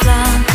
flam